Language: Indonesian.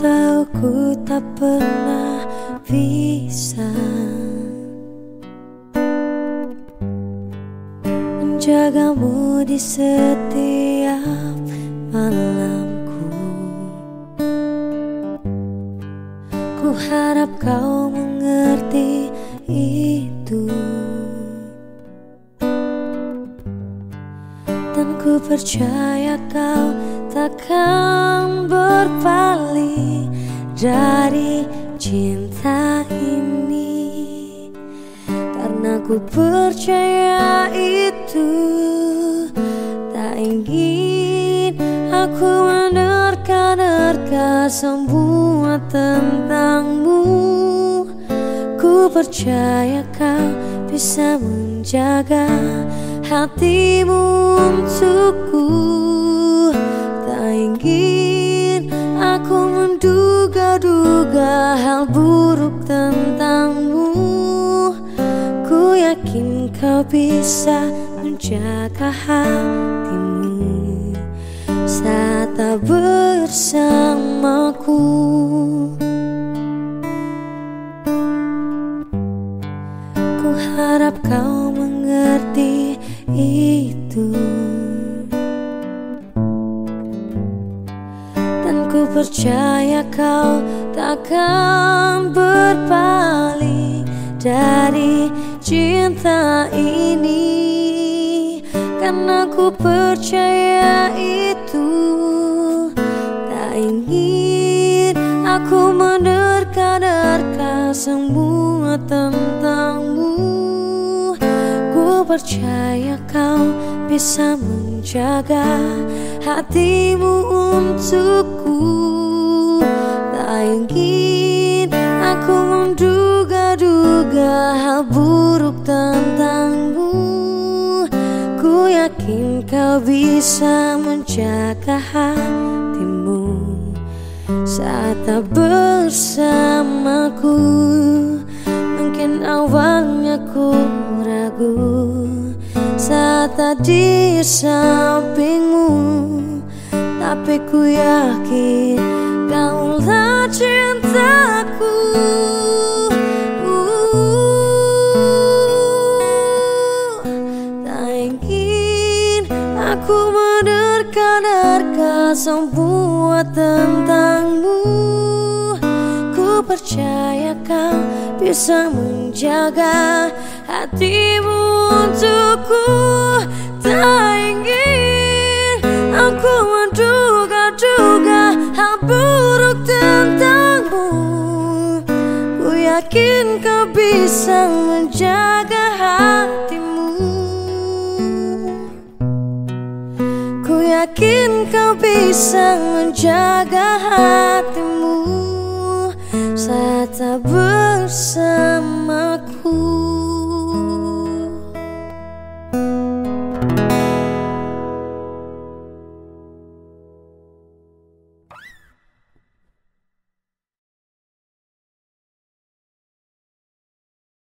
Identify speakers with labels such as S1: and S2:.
S1: Aku tak pernah bisa Menjagamu di setiap malamku. Ku harap kau mengerti itu. Dan ku percaya kau takkan berpaling dari cinta ini. Karena ku percaya itu Tak ingin aku menerka-nerka semua tentangmu. Ku percaya kau bisa menjaga hatimu untukku menduga-duga hal buruk tentangmu Ku yakin kau bisa menjaga hatimu. Saat tak bersamaku. Ku harap kau mengerti itu percaya kau takkan berpaling dari cinta ini. Karena ku percaya itu Tak ingin aku menerka-nerka semua tentangmu. Ku percaya kau bisa menjaga hatimu untukku buruk tentangmu. Ku yakin kau bisa menjaga hatimu Saat tak bersamaku. Mungkin awalnya ku ragu Saat tak di sampingmu. Tapi ku yakin kaulah cintaku aku menerka-nerka semua tentangmu. Ku percaya kau bisa menjaga hatimu untukku. Tak ingin aku menduga-duga hal buruk tentangmu. Ku yakin kau bisa menjaga yakin kau bisa menjaga hatimu Saat tak bersama